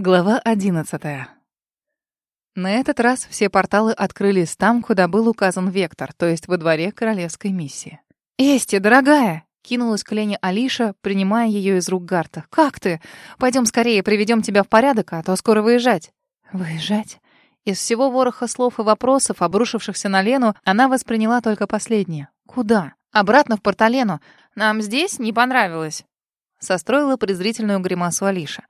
Глава одиннадцатая. На этот раз все порталы открылись там, куда был указан вектор, то есть во дворе королевской миссии. «Эсти, дорогая!» — кинулась к Лене Алиша, принимая ее из рук Гарта. «Как ты? Пойдем скорее, приведем тебя в порядок, а то скоро выезжать». «Выезжать?» Из всего вороха слов и вопросов, обрушившихся на Лену, она восприняла только последнее. «Куда?» «Обратно в Порталену. Нам здесь не понравилось». Состроила презрительную гримасу Алиша.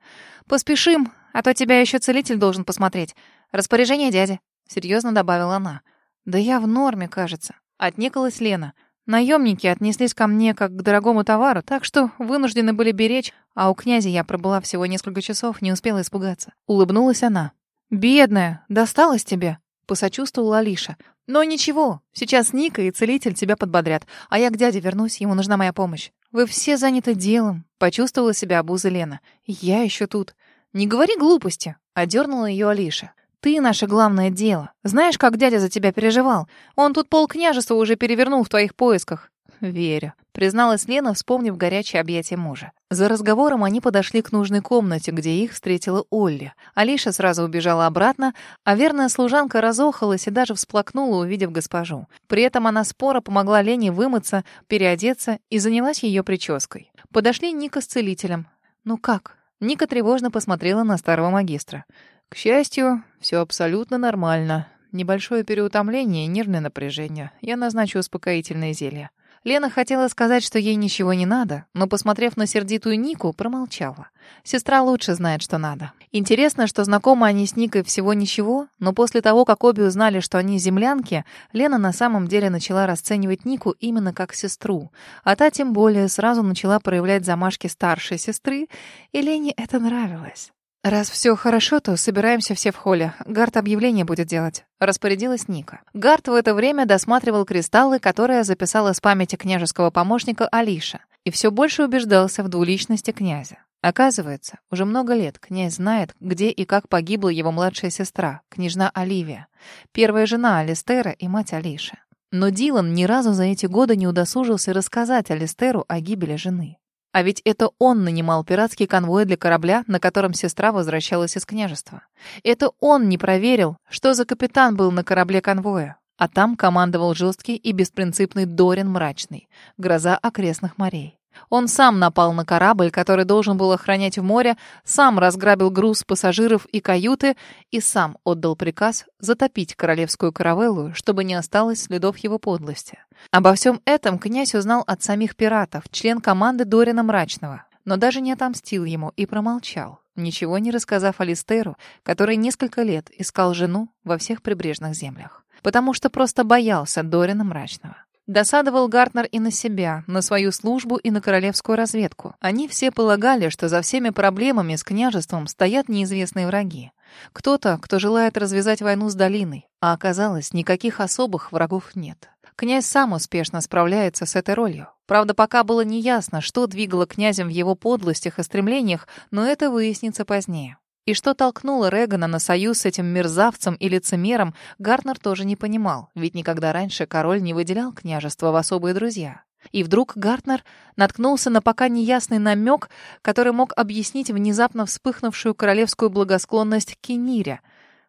«Поспешим, а то тебя еще целитель должен посмотреть. Распоряжение дяди», — серьезно добавила она. «Да я в норме, кажется». Отнекалась Лена. Наемники отнеслись ко мне как к дорогому товару, так что вынуждены были беречь, а у князя я пробыла всего несколько часов, не успела испугаться. Улыбнулась она. «Бедная, досталось тебе?» — посочувствовала Алиша. «Но ничего, сейчас Ника и целитель тебя подбодрят, а я к дяде вернусь, ему нужна моя помощь. Вы все заняты делом», — почувствовала себя обуза Лена. «Я еще тут». «Не говори глупости», — одернула ее Алиша. «Ты наше главное дело. Знаешь, как дядя за тебя переживал? Он тут полкняжества уже перевернул в твоих поисках». «Верю», — призналась Лена, вспомнив горячее объятие мужа. За разговором они подошли к нужной комнате, где их встретила Олли. Алиша сразу убежала обратно, а верная служанка разохалась и даже всплакнула, увидев госпожу. При этом она споро помогла Лене вымыться, переодеться и занялась ее прической. Подошли Ника с целителем. «Ну как?» Ника тревожно посмотрела на старого магистра. «К счастью, все абсолютно нормально. Небольшое переутомление и нервное напряжение. Я назначу успокоительное зелье». Лена хотела сказать, что ей ничего не надо, но, посмотрев на сердитую Нику, промолчала. Сестра лучше знает, что надо. Интересно, что знакомы они с Никой всего ничего, но после того, как обе узнали, что они землянки, Лена на самом деле начала расценивать Нику именно как сестру. А та тем более сразу начала проявлять замашки старшей сестры, и Лене это нравилось. «Раз все хорошо, то собираемся все в холле. Гард объявление будет делать», — распорядилась Ника. Гард в это время досматривал кристаллы, которые записала с памяти княжеского помощника Алиша, и все больше убеждался в двуличности князя. Оказывается, уже много лет князь знает, где и как погибла его младшая сестра, княжна Оливия, первая жена Алистера и мать Алиши. Но Дилан ни разу за эти годы не удосужился рассказать Алистеру о гибели жены. А ведь это он нанимал пиратский конвой для корабля, на котором сестра возвращалась из княжества. Это он не проверил, что за капитан был на корабле конвоя. А там командовал жесткий и беспринципный Дорин Мрачный, гроза окрестных морей. Он сам напал на корабль, который должен был охранять в море, сам разграбил груз пассажиров и каюты и сам отдал приказ затопить королевскую каравеллу, чтобы не осталось следов его подлости. Обо всем этом князь узнал от самих пиратов, член команды Дорина Мрачного, но даже не отомстил ему и промолчал, ничего не рассказав Алистеру, который несколько лет искал жену во всех прибрежных землях, потому что просто боялся Дорина Мрачного. Досадовал Гартнер и на себя, на свою службу и на королевскую разведку. Они все полагали, что за всеми проблемами с княжеством стоят неизвестные враги. Кто-то, кто желает развязать войну с долиной, а оказалось, никаких особых врагов нет. Князь сам успешно справляется с этой ролью. Правда, пока было неясно, что двигало князем в его подлостях и стремлениях, но это выяснится позднее. И что толкнуло Регана на союз с этим мерзавцем и лицемером, Гарнер тоже не понимал, ведь никогда раньше король не выделял княжество в особые друзья. И вдруг Гартнер наткнулся на пока неясный намек, который мог объяснить внезапно вспыхнувшую королевскую благосклонность Кенире.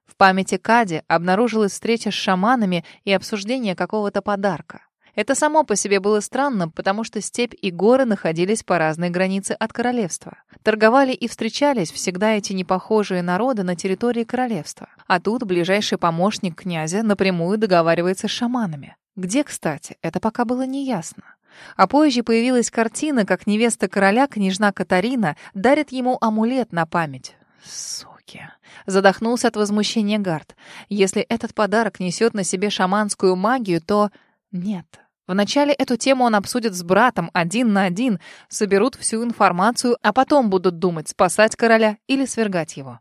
В памяти Кади обнаружилась встреча с шаманами и обсуждение какого-то подарка. Это само по себе было странно, потому что степь и горы находились по разной границе от королевства. Торговали и встречались всегда эти непохожие народы на территории королевства. А тут ближайший помощник князя напрямую договаривается с шаманами. Где, кстати, это пока было неясно. А позже появилась картина, как невеста короля, княжна Катарина, дарит ему амулет на память. Суки. Задохнулся от возмущения Гард. Если этот подарок несет на себе шаманскую магию, то... Нет. Вначале эту тему он обсудит с братом один на один, соберут всю информацию, а потом будут думать, спасать короля или свергать его.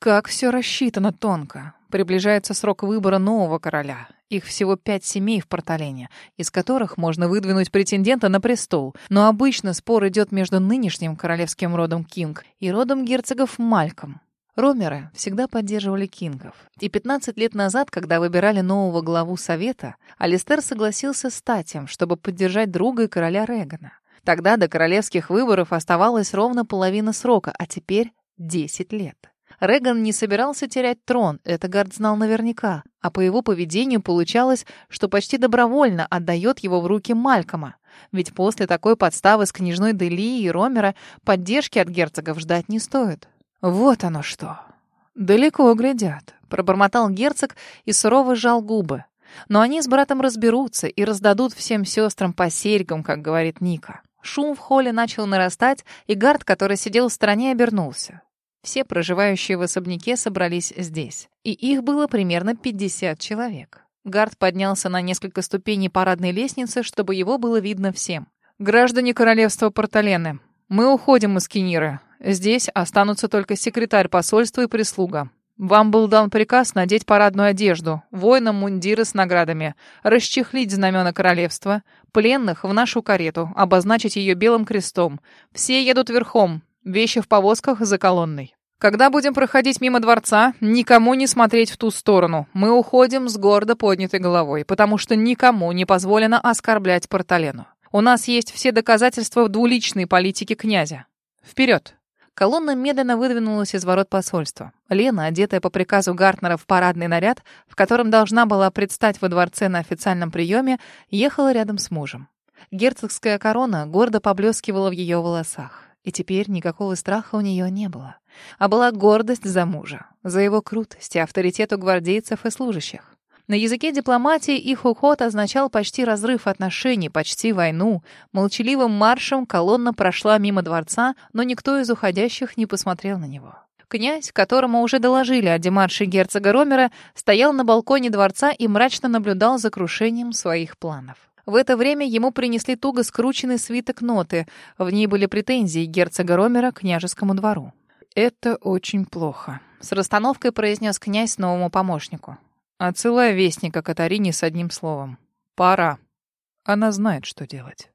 Как все рассчитано тонко. Приближается срок выбора нового короля. Их всего пять семей в Порталене, из которых можно выдвинуть претендента на престол. Но обычно спор идет между нынешним королевским родом Кинг и родом герцогов Мальком. Ромеры всегда поддерживали кингов. И 15 лет назад, когда выбирали нового главу Совета, Алистер согласился стать им, чтобы поддержать друга и короля Регана. Тогда до королевских выборов оставалось ровно половина срока, а теперь 10 лет. Реган не собирался терять трон, это Гард знал наверняка, а по его поведению получалось, что почти добровольно отдает его в руки Малькома. Ведь после такой подставы с княжной Дели и Ромера поддержки от герцогов ждать не стоит. Вот оно что. Далеко глядят, пробормотал герцог и сурово сжал губы. Но они с братом разберутся и раздадут всем сестрам по серьгам, как говорит Ника. Шум в холле начал нарастать, и Гард, который сидел в стороне, обернулся. Все проживающие в особняке собрались здесь, и их было примерно 50 человек. Гард поднялся на несколько ступеней парадной лестницы, чтобы его было видно всем. «Граждане королевства Порталены, мы уходим из Кениры. Здесь останутся только секретарь посольства и прислуга. Вам был дан приказ надеть парадную одежду, воинам мундиры с наградами, расчехлить знамена королевства, пленных в нашу карету, обозначить ее белым крестом. Все едут верхом, вещи в повозках за колонной. Когда будем проходить мимо дворца, никому не смотреть в ту сторону. Мы уходим с гордо поднятой головой, потому что никому не позволено оскорблять Порталену. У нас есть все доказательства в двуличной политике князя. Вперед! Колонна медленно выдвинулась из ворот посольства. Лена, одетая по приказу Гартнера в парадный наряд, в котором должна была предстать во дворце на официальном приеме, ехала рядом с мужем. Герцогская корона гордо поблескивала в ее волосах. И теперь никакого страха у нее не было. А была гордость за мужа, за его крутость и авторитет у гвардейцев и служащих. На языке дипломатии их уход означал почти разрыв отношений, почти войну. Молчаливым маршем колонна прошла мимо дворца, но никто из уходящих не посмотрел на него. Князь, которому уже доложили о демарше герцога Ромера, стоял на балконе дворца и мрачно наблюдал за крушением своих планов. В это время ему принесли туго скрученный свиток ноты. В ней были претензии герцога Ромера к княжескому двору. «Это очень плохо», — с расстановкой произнес князь новому помощнику. Отсылай вестника Катарине с одним словом. Пора. Она знает, что делать.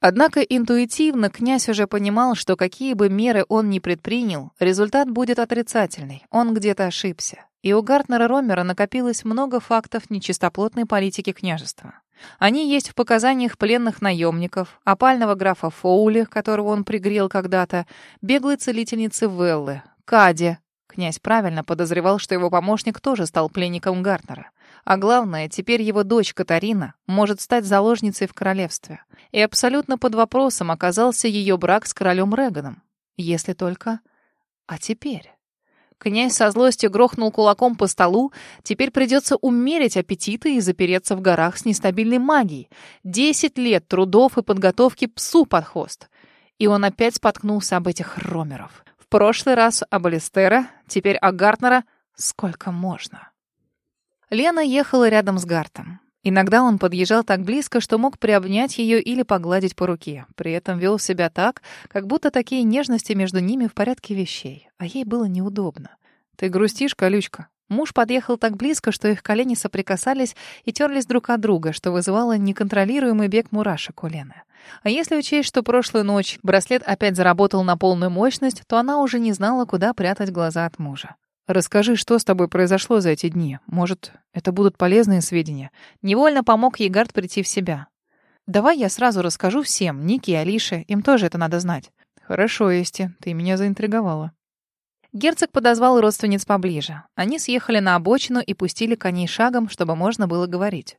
Однако интуитивно князь уже понимал, что какие бы меры он ни предпринял, результат будет отрицательный. Он где-то ошибся. И у Гартнера Ромера накопилось много фактов нечистоплотной политики княжества. Они есть в показаниях пленных наемников, опального графа Фоули, которого он пригрел когда-то, беглой целительницы Веллы, Каде, Князь правильно подозревал, что его помощник тоже стал пленником Гартнера. А главное, теперь его дочь Катарина может стать заложницей в королевстве. И абсолютно под вопросом оказался ее брак с королем Реганом. Если только... А теперь... Князь со злостью грохнул кулаком по столу. Теперь придется умерить аппетиты и запереться в горах с нестабильной магией. Десять лет трудов и подготовки псу под хвост. И он опять споткнулся об этих ромеров прошлый раз об Алистера, теперь о Гартнера. Сколько можно? Лена ехала рядом с Гартом. Иногда он подъезжал так близко, что мог приобнять ее или погладить по руке. При этом вел себя так, как будто такие нежности между ними в порядке вещей. А ей было неудобно. «Ты грустишь, колючка?» Муж подъехал так близко, что их колени соприкасались и терлись друг от друга, что вызывало неконтролируемый бег мурашек у Лены. А если учесть, что прошлую ночь браслет опять заработал на полную мощность, то она уже не знала, куда прятать глаза от мужа. «Расскажи, что с тобой произошло за эти дни. Может, это будут полезные сведения?» Невольно помог Егард прийти в себя. «Давай я сразу расскажу всем, Нике и Алише, им тоже это надо знать». «Хорошо, Эсти, ты меня заинтриговала». Герцог подозвал родственниц поближе. Они съехали на обочину и пустили коней шагом, чтобы можно было говорить.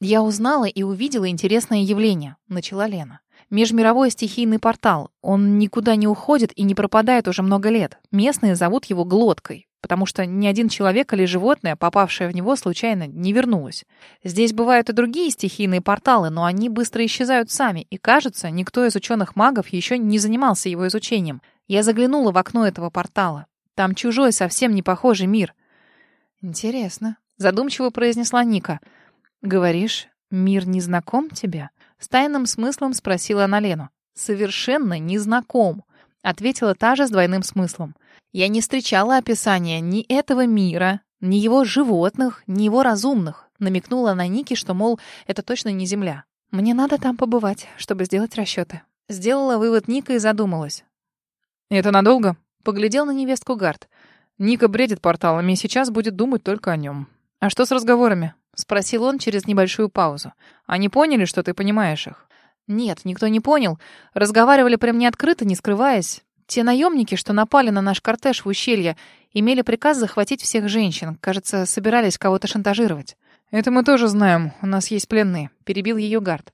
«Я узнала и увидела интересное явление», — начала Лена. «Межмировой стихийный портал. Он никуда не уходит и не пропадает уже много лет. Местные зовут его глоткой, потому что ни один человек или животное, попавшее в него случайно, не вернулось. Здесь бывают и другие стихийные порталы, но они быстро исчезают сами, и, кажется, никто из ученых-магов еще не занимался его изучением. Я заглянула в окно этого портала. Там чужой, совсем не похожий мир. Интересно, задумчиво произнесла Ника. Говоришь, мир не знаком тебе? С тайным смыслом спросила она Лену. Совершенно не знаком, ответила та же с двойным смыслом. Я не встречала описания ни этого мира, ни его животных, ни его разумных. Намекнула на Ники, что, мол, это точно не Земля. Мне надо там побывать, чтобы сделать расчеты. Сделала вывод Ника и задумалась. «Это надолго?» — поглядел на невестку Гард. «Ника бредит порталами и сейчас будет думать только о нем. А что с разговорами?» — спросил он через небольшую паузу. «Они поняли, что ты понимаешь их?» «Нет, никто не понял. Разговаривали при мне открыто, не скрываясь. Те наемники, что напали на наш кортеж в ущелье, имели приказ захватить всех женщин. Кажется, собирались кого-то шантажировать. Это мы тоже знаем. У нас есть пленные. Перебил ее гард.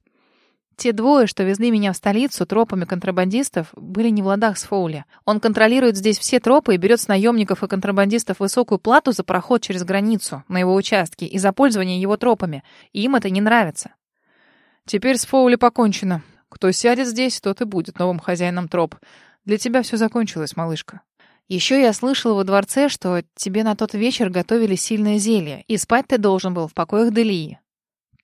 Те двое, что везли меня в столицу тропами контрабандистов, были не в ладах с Фоули. Он контролирует здесь все тропы и берет с наемников и контрабандистов высокую плату за проход через границу на его участке и за пользование его тропами. И им это не нравится. Теперь с Фоули покончено. Кто сядет здесь, тот и будет новым хозяином троп. Для тебя все закончилось, малышка. Еще я слышала во дворце, что тебе на тот вечер готовили сильное зелье, и спать ты должен был в покоях Делии.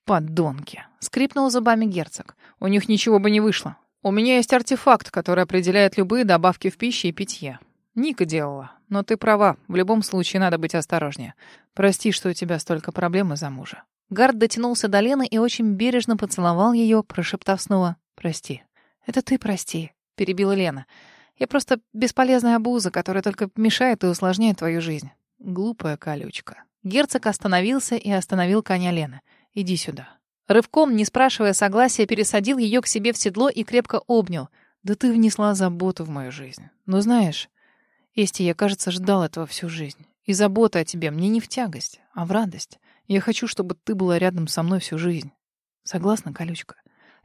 Подонки. Скрипнул зубами герцог. У них ничего бы не вышло. У меня есть артефакт, который определяет любые добавки в пище и питье. Ника делала. Но ты права, в любом случае надо быть осторожнее. Прости, что у тебя столько проблем из-за мужа. Гард дотянулся до Лены и очень бережно поцеловал ее, прошептав снова «Прости». «Это ты прости», — перебила Лена. «Я просто бесполезная обуза, которая только мешает и усложняет твою жизнь». Глупая колючка. Герцог остановился и остановил коня Лены. «Иди сюда». Рывком, не спрашивая согласия, пересадил ее к себе в седло и крепко обнял. «Да ты внесла заботу в мою жизнь. Но знаешь, Эсти, я, кажется, ждал этого всю жизнь. И забота о тебе мне не в тягость, а в радость. Я хочу, чтобы ты была рядом со мной всю жизнь. Согласна, колючка?»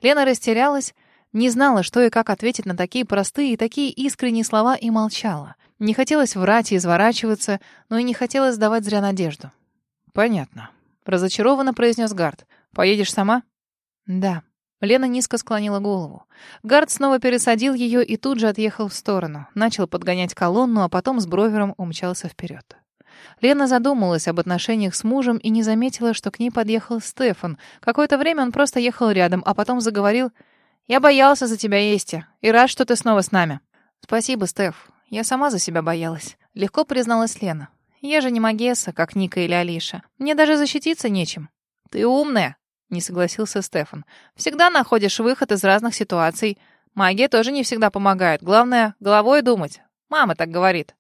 Лена растерялась, не знала, что и как ответить на такие простые и такие искренние слова и молчала. Не хотелось врать и изворачиваться, но и не хотелось сдавать зря надежду. «Понятно», — разочарованно произнес Гард. «Поедешь сама?» «Да». Лена низко склонила голову. Гард снова пересадил ее и тут же отъехал в сторону. Начал подгонять колонну, а потом с бровером умчался вперед. Лена задумалась об отношениях с мужем и не заметила, что к ней подъехал Стефан. Какое-то время он просто ехал рядом, а потом заговорил «Я боялся за тебя, Ести, и рад, что ты снова с нами». «Спасибо, Стеф. Я сама за себя боялась». Легко призналась Лена. «Я же не Магесса, как Ника или Алиша. Мне даже защититься нечем». «Ты умная», — не согласился Стефан. «Всегда находишь выход из разных ситуаций. Магия тоже не всегда помогает. Главное — головой думать. Мама так говорит».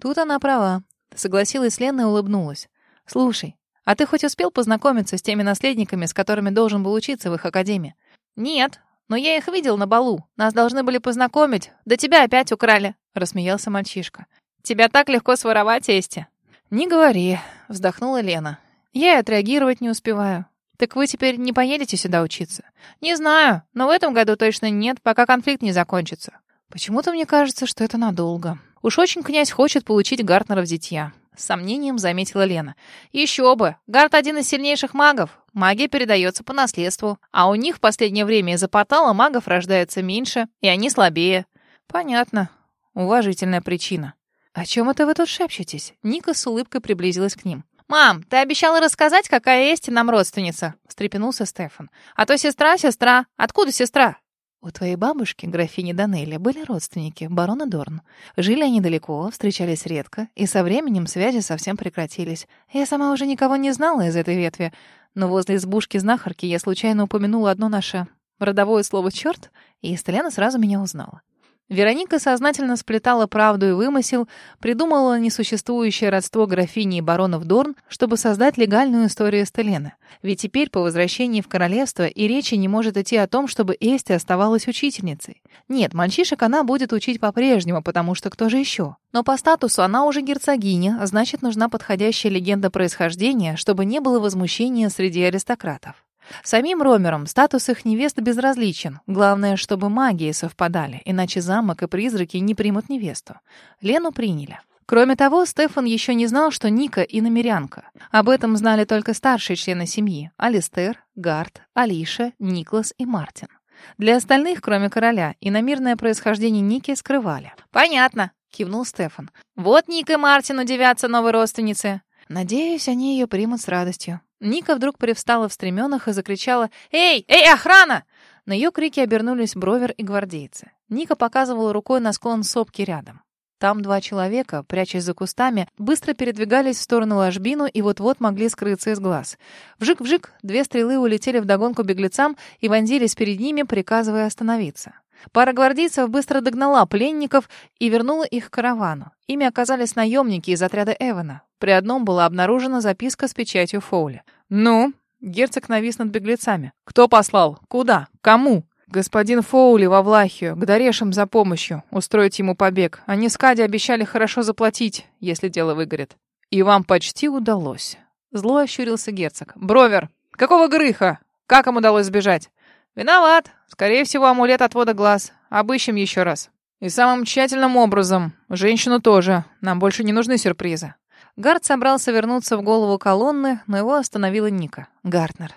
Тут она права. Согласилась Лена и улыбнулась. «Слушай, а ты хоть успел познакомиться с теми наследниками, с которыми должен был учиться в их академии?» «Нет, но я их видел на балу. Нас должны были познакомить. Да тебя опять украли», — рассмеялся мальчишка. «Тебя так легко своровать, Эсти». «Не говори», — вздохнула Лена. «Я и отреагировать не успеваю. Так вы теперь не поедете сюда учиться?» «Не знаю, но в этом году точно нет, пока конфликт не закончится». «Почему-то мне кажется, что это надолго». Уж очень князь хочет получить Гартнера в зятья. С сомнением заметила Лена. Еще бы! Гарт один из сильнейших магов. Магия передается по наследству. А у них в последнее время из-за портала магов рождается меньше, и они слабее. Понятно. Уважительная причина. «О чем это вы тут шепчетесь?» Ника с улыбкой приблизилась к ним. «Мам, ты обещала рассказать, какая есть нам родственница?» — встрепенулся Стефан. «А то сестра, сестра. Откуда сестра?» У твоей бабушки, графини Данелли, были родственники, барона Дорн. Жили они далеко, встречались редко, и со временем связи совсем прекратились. Я сама уже никого не знала из этой ветви, но возле избушки знахарки я случайно упомянула одно наше родовое слово «черт», и Стелена сразу меня узнала. Вероника сознательно сплетала правду и вымысел, придумала несуществующее родство графини и баронов Дорн, чтобы создать легальную историю Стелены. Ведь теперь, по возвращении в королевство, и речи не может идти о том, чтобы Эсти оставалась учительницей. Нет, мальчишек она будет учить по-прежнему, потому что кто же еще? Но по статусу она уже герцогиня, значит, нужна подходящая легенда происхождения, чтобы не было возмущения среди аристократов. Самим ромерам статус их невест безразличен. Главное, чтобы магии совпадали, иначе замок и призраки не примут невесту. Лену приняли. Кроме того, Стефан еще не знал, что Ника и намерянка. Об этом знали только старшие члены семьи — Алистер, Гард, Алиша, Никлас и Мартин. Для остальных, кроме короля, иномирное происхождение Ники скрывали. «Понятно», — кивнул Стефан. «Вот Ника и Мартин удивятся новой родственнице». «Надеюсь, они ее примут с радостью», Ника вдруг привстала в стременах и закричала «Эй! Эй, охрана!» На ее крики обернулись Бровер и гвардейцы. Ника показывала рукой на склон сопки рядом. Там два человека, прячась за кустами, быстро передвигались в сторону ложбину и вот-вот могли скрыться из глаз. Вжик-вжик, две стрелы улетели вдогонку беглецам и вонзились перед ними, приказывая остановиться. Пара гвардейцев быстро догнала пленников и вернула их к каравану. Ими оказались наемники из отряда Эвана. При одном была обнаружена записка с печатью Фоули. «Ну?» — герцог навис над беглецами. «Кто послал? Куда? Кому?» господин Фоули во Влахию, к Дарешам за помощью, устроить ему побег. Они с Кади обещали хорошо заплатить, если дело выгорит. И вам почти удалось. Зло ощурился герцог. Бровер, какого грыха? Как им удалось сбежать? Виноват. Скорее всего, амулет отвода глаз. Обыщем еще раз. И самым тщательным образом. Женщину тоже. Нам больше не нужны сюрпризы. Гард собрался вернуться в голову колонны, но его остановила Ника. Гартнер.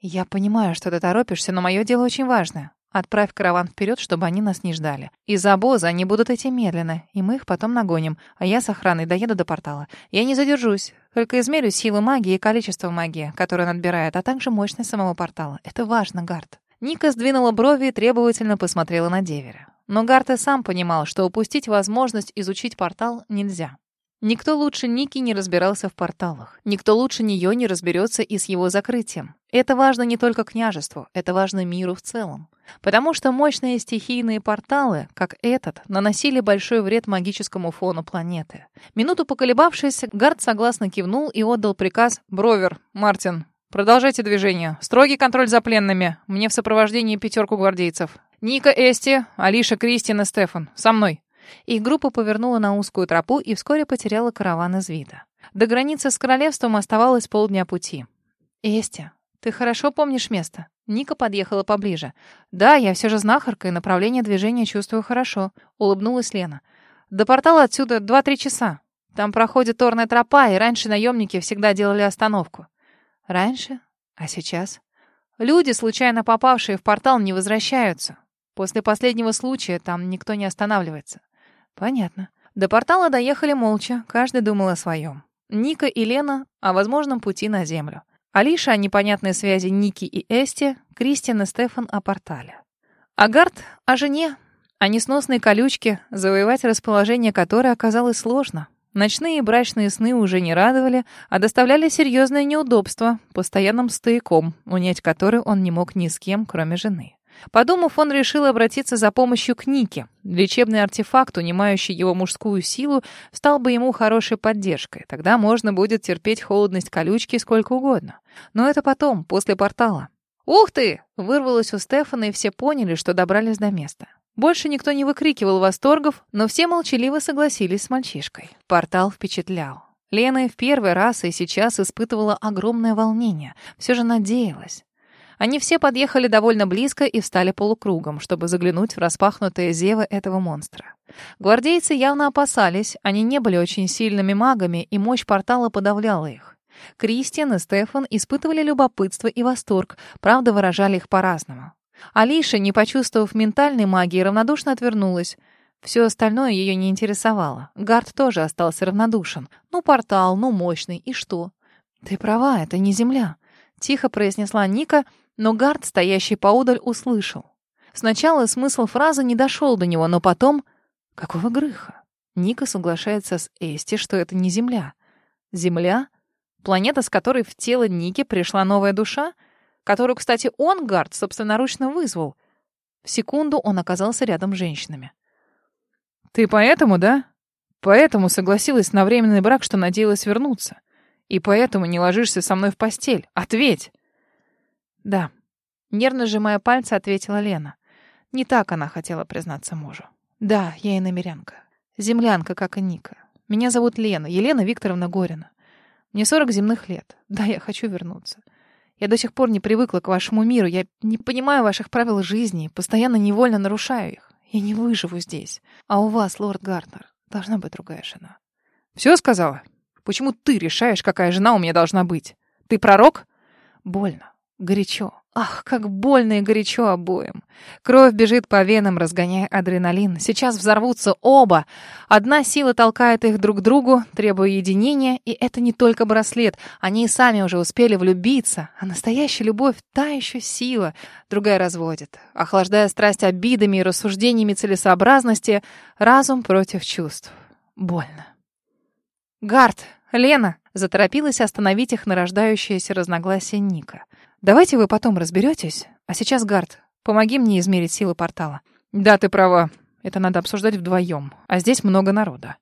«Я понимаю, что ты торопишься, но мое дело очень важное. Отправь караван вперед, чтобы они нас не ждали. Из обоза они будут идти медленно, и мы их потом нагоним, а я с охраной доеду до портала. Я не задержусь, только измерю силу магии и количество магии, которое он отбирает, а также мощность самого портала. Это важно, Гард». Ника сдвинула брови и требовательно посмотрела на деверя. Но Гарт и сам понимал, что упустить возможность изучить портал нельзя. Никто лучше Ники не разбирался в порталах. Никто лучше нее не разберется и с его закрытием. Это важно не только княжеству, это важно миру в целом. Потому что мощные стихийные порталы, как этот, наносили большой вред магическому фону планеты. Минуту поколебавшись, Гард согласно кивнул и отдал приказ «Бровер, Мартин, продолжайте движение. Строгий контроль за пленными. Мне в сопровождении пятерку гвардейцев. Ника Эсти, Алиша Кристин и Стефан. Со мной». Их группа повернула на узкую тропу и вскоре потеряла караван из вида. До границы с королевством оставалось полдня пути. «Эсти, ты хорошо помнишь место?» Ника подъехала поближе. «Да, я все же знахарка, и направление движения чувствую хорошо», — улыбнулась Лена. «До портала отсюда два-три часа. Там проходит торная тропа, и раньше наемники всегда делали остановку». «Раньше? А сейчас?» «Люди, случайно попавшие в портал, не возвращаются. После последнего случая там никто не останавливается. Понятно. До портала доехали молча, каждый думал о своем. Ника и Лена о возможном пути на Землю. Алиша о непонятной связи Ники и Эсти, Кристин и Стефан о портале. Агард о жене, о несносной колючке, завоевать расположение которой оказалось сложно. Ночные брачные сны уже не радовали, а доставляли серьезное неудобство, постоянным стояком, унять который он не мог ни с кем, кроме жены. Подумав, он решил обратиться за помощью к Нике. Лечебный артефакт, унимающий его мужскую силу, стал бы ему хорошей поддержкой. Тогда можно будет терпеть холодность колючки сколько угодно. Но это потом, после портала. «Ух ты!» — вырвалось у Стефана, и все поняли, что добрались до места. Больше никто не выкрикивал восторгов, но все молчаливо согласились с мальчишкой. Портал впечатлял. Лена в первый раз и сейчас испытывала огромное волнение. Все же надеялась. Они все подъехали довольно близко и встали полукругом, чтобы заглянуть в распахнутые зевы этого монстра. Гвардейцы явно опасались, они не были очень сильными магами, и мощь портала подавляла их. Кристиан и Стефан испытывали любопытство и восторг, правда, выражали их по-разному. Алиша, не почувствовав ментальной магии, равнодушно отвернулась. Все остальное ее не интересовало. Гард тоже остался равнодушен. Ну, портал, ну, мощный, и что? «Ты права, это не Земля», — тихо произнесла Ника, — но Гард, стоящий поодаль, услышал. Сначала смысл фразы не дошел до него, но потом... Какого грыха? Ника соглашается с Эсти, что это не Земля. Земля? Планета, с которой в тело Ники пришла новая душа? Которую, кстати, он, Гард, собственноручно вызвал. В секунду он оказался рядом с женщинами. «Ты поэтому, да? Поэтому согласилась на временный брак, что надеялась вернуться. И поэтому не ложишься со мной в постель. Ответь!» «Да». Нервно сжимая пальцы, ответила Лена. Не так она хотела признаться мужу. «Да, я иномерянка. Землянка, как и Ника. Меня зовут Лена, Елена Викторовна Горина. Мне сорок земных лет. Да, я хочу вернуться. Я до сих пор не привыкла к вашему миру. Я не понимаю ваших правил жизни, постоянно невольно нарушаю их. Я не выживу здесь. А у вас, лорд Гартнер, должна быть другая жена». «Все сказала? Почему ты решаешь, какая жена у меня должна быть? Ты пророк?» «Больно. Горячо. Ах, как больно и горячо обоим. Кровь бежит по венам, разгоняя адреналин. Сейчас взорвутся оба. Одна сила толкает их друг к другу, требуя единения, и это не только браслет. Они и сами уже успели влюбиться. А настоящая любовь — та еще сила. Другая разводит. Охлаждая страсть обидами и рассуждениями целесообразности, разум против чувств. Больно. «Гард! Лена!» — заторопилась остановить их нарождающееся разногласие Ника — Давайте вы потом разберетесь. А сейчас, Гард, помоги мне измерить силы портала. Да, ты права. Это надо обсуждать вдвоем. А здесь много народа.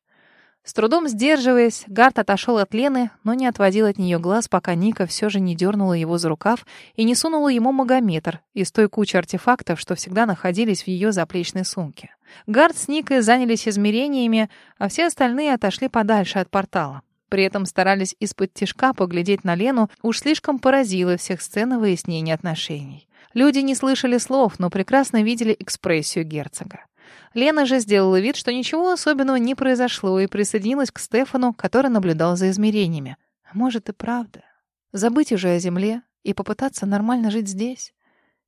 С трудом сдерживаясь, Гард отошел от Лены, но не отводил от нее глаз, пока Ника все же не дернула его за рукав и не сунула ему магометр из той кучи артефактов, что всегда находились в ее заплечной сумке. Гард с Никой занялись измерениями, а все остальные отошли подальше от портала. При этом старались из-под тишка поглядеть на Лену, уж слишком поразила всех сцена выяснения отношений. Люди не слышали слов, но прекрасно видели экспрессию герцога. Лена же сделала вид, что ничего особенного не произошло, и присоединилась к Стефану, который наблюдал за измерениями. А может и правда. Забыть уже о земле и попытаться нормально жить здесь.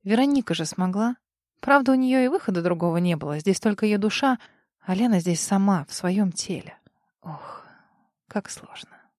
Вероника же смогла. Правда, у нее и выхода другого не было. Здесь только ее душа, а Лена здесь сама, в своем теле. Ох, как сложно.